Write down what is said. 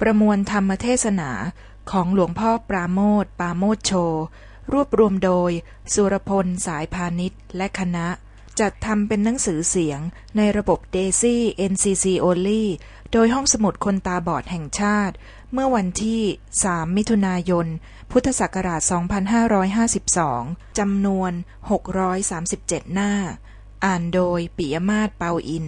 ประมวลธรรมเทศนาของหลวงพ่อปราโมทปราโมทโช รวบรวมโดย สุรพล สายพาณิชย์ และคณะ จัดทำเป็นหนังสือเสียงในระบบ DAISY NCC Only โดยห้องสมุดคนตาบอดแห่งชาติ เมื่อวันที่ 3 มิถุนายน พุทธศักราช 2552 จำนวน 637 หน้า อ่านโดยปิยมาศเปาอิน